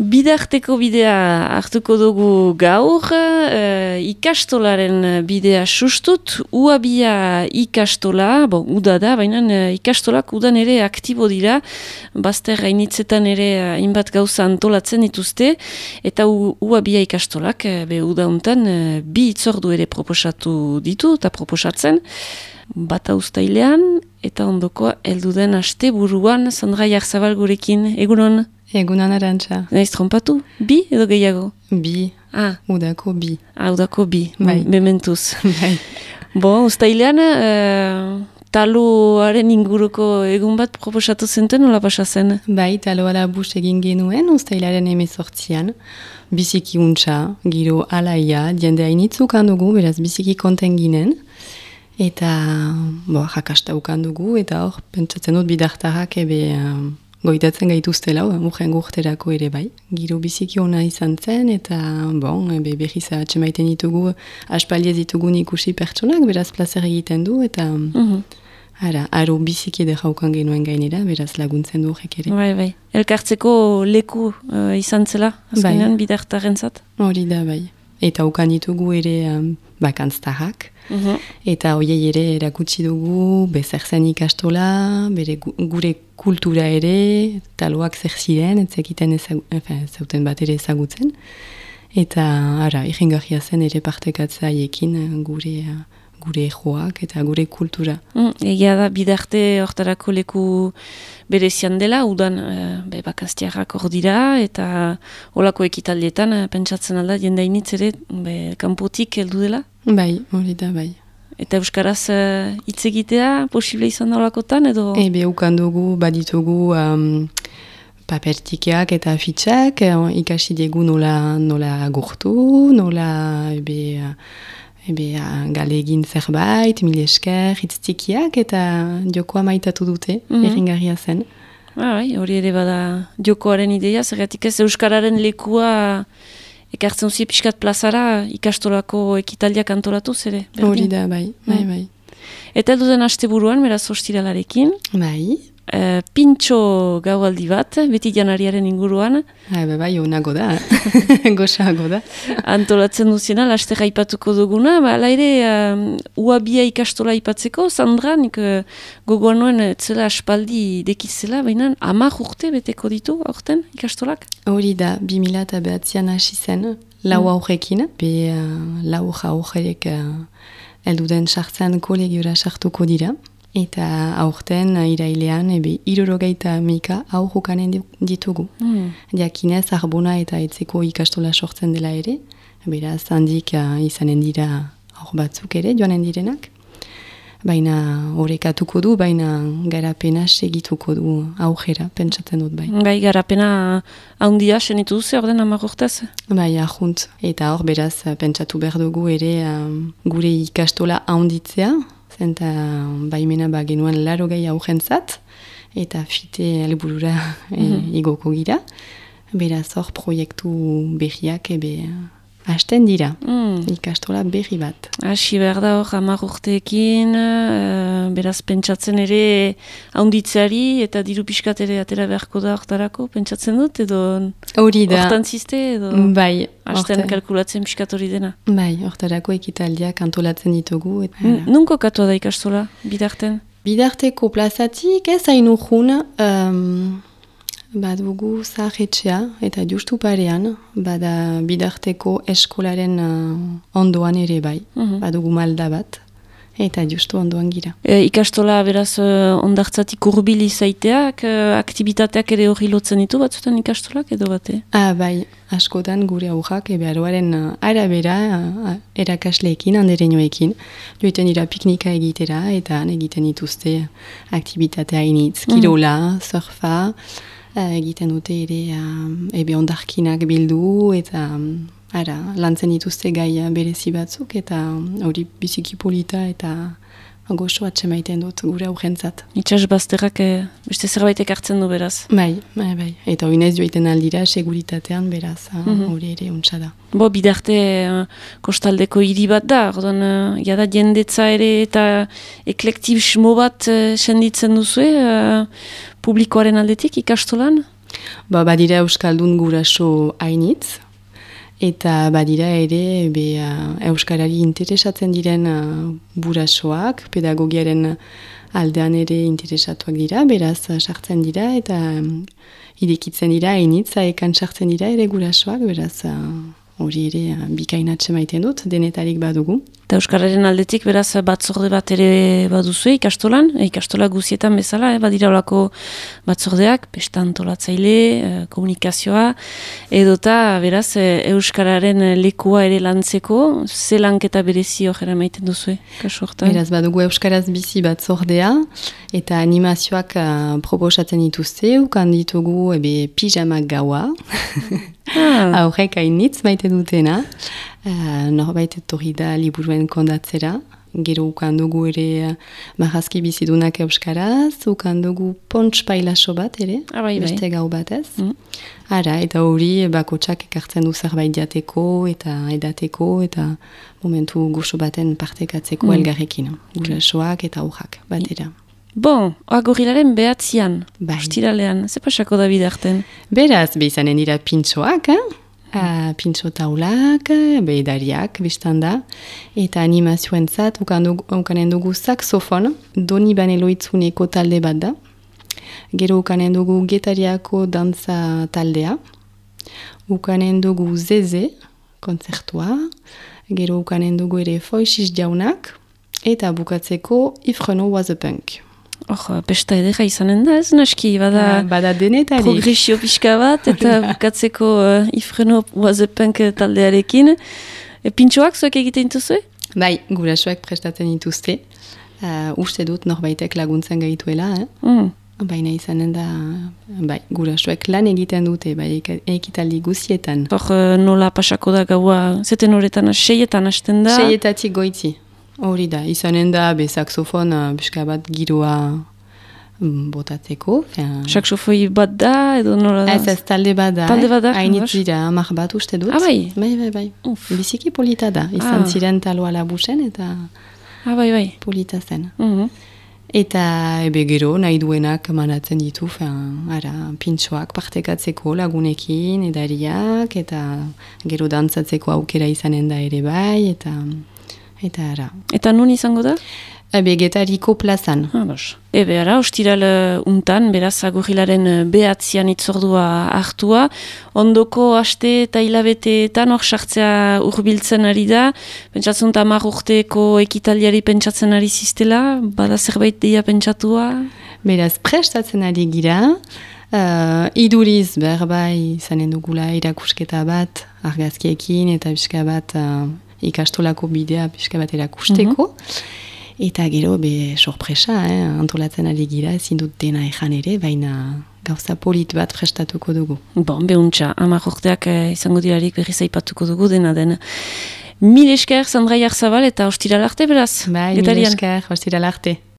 Bidarteko bidea hartuko dugu gaur, e, ikastolaren bidea sustut, uabia ikastola, bo, uda da, baina e, ikastolak udan ere aktibo dira, bazter gainitzetan ere hainbat gauza antolatzen dituzte, eta uabia ikastolak, e, be, uda untan, bi itzordu ere proposatu ditu, eta proposatzen, bat ustailean, eta ondoko elduden aste buruan, Sandra Jarzabal gurekin, egunon? Egunan arantxa. Naiz trompatu? Bi edo gehiago? Bi. Ah. Udako bi. Ah, udako bi. Bai. Mementuz. Bai. Bo, ustailean, uh, taloaren inguruko egun bat proposatu zenten, nola pasa zen? Bai, taloa bus egin genuen, ustailaren emezortzian. Biziki untxa, giro alaia, diendea initzuk handugu, beraz biziki konten ginen. Eta, bo, jakasta ukandugu, eta hor, pentsatzen dut bidartarak ebe... Uh, goitatzen gaituztela, mugen gurterako ere bai. Giro biziki ona izan zen, eta bon, be, behiz atxemaiten ditugu, aspaldiez ditugu ikusi pertsonak, beraz plazer egiten du, eta mm ara, aro biziki ere jaukan genuen gainera, beraz laguntzen du horrek ere. Bai, bai. Elkartzeko leku uh, izan zela, azkenean, bai. bidartaren zat? Hori da, bai. Eta ukan ditugu ere um, bakantztarrak, Mhm. Eta hoiei ere erakutsi dugu, bezer zen ikastola, bere gure kultura ere, taloak zer ziren, etzekiten zauten bat ere ezagutzen. Eta, ara, iringarria zen ere partekatzaiekin gure gure joak eta gure kultura. Mm, egia da, bidarte hortarako leku berezian dela, udan e, bakaztiarrak hor dira, eta olako ekitaldietan, e, pentsatzen alda, jendainitz ere, be, kanpotik heldu dela? Bai, hori da, bai. Eta Euskaraz uh, hitz egitea posible izan da olakotan, edo? Ebe, ukandugu, baditugu um, papertikiak eta fitxak, ikasi diegu nola, nola gurtu, nola ebe, uh, ebe, uh, gale egin zerbait, mil esker, hitztikiak, eta jokoa maitatu dute, mm -hmm. zen. Ah, bai, hori ere bada jokoaren ideia, zergatik ez Euskararen lekua ekartzen zi pixkat plazara ikastolako ekitaldiak antolatu zere. Hori da, bai, bai, bai. Eta duten haste buruan, beraz ostiralarekin. Bai. Uh, pintxo gaualdi bat, beti janariaren inguruan. Bai, bai, bai, onago da, goxago da. Antolatzen duziena, laste gaipatuko duguna, ba, ala ere, uh, uabia ikastola ipatzeko, Sandra, nik uh, gogoan nuen, zela aspaldi dekizela, baina amak urte beteko ditu, aurten, ikastolak? Hori da, 2000 eta behatzean hasi zen, lau mm. aurrekin, be uh, lau aurrek uh, elduden sartzen kolegiora sartuko dira. Eta aurten irailean, ebe, irorogeita mika aurrukanen ditugu. Mm. Diakinez, arbona eta etzeko ikastola sortzen dela ere. Beraz, handik uh, izanen dira aur batzuk ere, joanen direnak. Baina horrekatuko du, baina garapena segituko du aujera, pentsatzen dut bai. Bai, garapena haundia senitu duzu, orden amagortaz? Bai, ahunt. Eta hor, beraz, pentsatu behar dugu ere um, gure ikastola haunditzea, zenta baimena ba genuen laro gehi augentzat, eta fite alburura mm -hmm. igoko gira. Beraz hor proiektu berriak ebe hasten dira, mm. ikastola berri bat. Hasi behar da hor hamar urteekin, uh, beraz pentsatzen ere haunditzeari eta diru pixkat ere atera beharko da hortarako, pentsatzen dut, edo hori da. hortan ziste, edo bai, hasten kalkulatzen pixkat hori dena. Bai, hortarako ekitaldiak antolatzen ditugu. Eta, Nunko katua da ikastola, bidarten? Bidarteko plazatik ez hain urhun, um, Badugu zahetxea eta justu parean, bada bidarteko eskolaren uh, ondoan ere bai, mm badugu malda bat, eta justu ondoan gira. E, ikastola beraz uh, ondartzatik urbili zaiteak, uh, aktivitateak ere hori lotzen ditu batzutan ikastolak edo bate? Ah, bai, askotan gure aurrak, ebe aroaren uh, arabera uh, erakasleekin, andereinoekin, joiten dira piknika egitera eta egiten dituzte aktivitatea initz, mhm. kirola, mm surfa, uh, egiten dute ere uh, ebe ondarkinak bildu eta um, ara, lantzen dituzte gai berezi batzuk eta hori biziki polita eta goxo atxemaiten dut gure aurrentzat. Itxas bazterrak e, beste zerbaitek hartzen du beraz? Bai, bai, bai. Eta oinez joiten aldira seguritatean beraz, mhm. hori ere untsa da. Bo, bidarte uh, kostaldeko hiri bat da, orduan, uh, jada jendetza ere eta eklektibismo bat uh, senditzen duzu, uh, publikoaren aldetik ikastolan? Ba, badira Euskaldun guraso hainitz, eta badira ere be, uh, Euskarari interesatzen diren uh, burasoak, pedagogiaren aldean ere interesatuak dira, beraz sartzen dira, eta um, irikitzen dira, hainitz, ekan sartzen dira ere gurasoak, beraz hori ere bikainatxe maiten dut, denetarik badugu. Eta Euskararen aldetik beraz batzorde bat ere baduzu ikastolan, e, ikastola guzietan bezala, eh, badira olako batzordeak, pestan tolatzaile, eh, komunikazioa, edota beraz eh, Euskararen lekua ere lantzeko, ze lanketa berezio jera maiten duzu, kasu Beraz badugu Euskaraz bizi batzordea, eta animazioak uh, proposatzen dituzte, ukan ditugu ebe pijamak gaua, ah. aurrek hainitz maite dutena, Uh, norbait etorri da liburuen kondatzera, gero ukandugu ere uh, marazki bizidunak euskaraz, ukandugu pontx pailaso bat ere, ah, bai, bai. beste gau batez. Mm. Ara, eta hori bako txak ekartzen du zerbait jateko eta edateko eta momentu gusu baten partekatzeko mm. elgarrekin, gurasoak eta urrak batera. Bon, agorilaren behatzian, bai. ustiralean, ze pasako da bidarten? Beraz, behizanen dira pintxoak, eh? Uh, pintxo taulak, behidariak, biztan da, eta animazioen zat, ukanen dugu saxofon, doni bane loitzuneko talde bat da, gero ukanen dugu getariako dantza taldea, ukanen dugu zeze, konzertua, gero ukanen dugu ere foixiz jaunak, eta bukatzeko ifreno was a punk. Hor, pesta edera izanen da, ez naski, bada, uh, bada denetari. progresio pixka bat, eta bukatzeko uh, ifreno wazepenk taldearekin. E, pintxoak zuek egiten duzu? Bai, gurasoak prestatzen dituzte. Uh, uste dut norbaitek laguntzen gaituela, eh? Mm. Baina izanen da, bai, gurasoek lan egiten dute, bai, ekitaldi guzietan. Hor, nola pasako da gaua, zeten horretan, seietan hasten da? Seietatik goitzi. Hori da, izanen da, be saxofon, uh, bat giroa mm, botatzeko. Saxofoi bat da, edo nola da? Ez, ez, talde bat da. Talde bat da? Hainit zira, amak bat uste dut. Ah, bai? Bai, bai, bai. Uf. Biziki polita da. Izan ah. ziren taloa labusen eta ah, bai, bai. polita zen. Mm Eta ebe gero, nahi duenak manatzen ditu, fin, ara, pintxoak partekatzeko lagunekin, edariak, eta gero dantzatzeko aukera izanen da ere bai, eta... Eta ara. Eta nun izango da? Ebe, getariko plazan. Ah, Ebe, ara, ostiral untan, beraz, agurilaren eh, behatzian itzordua hartua. Ondoko haste eta hilabeteetan hor sartzea urbiltzen ari da. Pentsatzen da mar urteeko ekitaliari pentsatzen ari ziztela. Bada zerbait deia pentsatua? Beraz, prestatzen ari gira. Uh, iduriz, berbai, zanen dugula irakusketa bat, argazkiekin eta biska bat... Uh, ikastolako bidea pixka bat erakusteko. Mm Eta gero, be, sorpresa, eh? antolatzen ari gira, ezin dut dena ezan ere, baina gauza polit bat prestatuko dugu. Bon, behuntza, amak orteak eh, izango dirarik berri zaipatuko dugu dena den. Mil esker, Sandra Jarzabal, eta hostiral arte beraz? Bai, mil esker, hostiral arte.